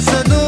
casa do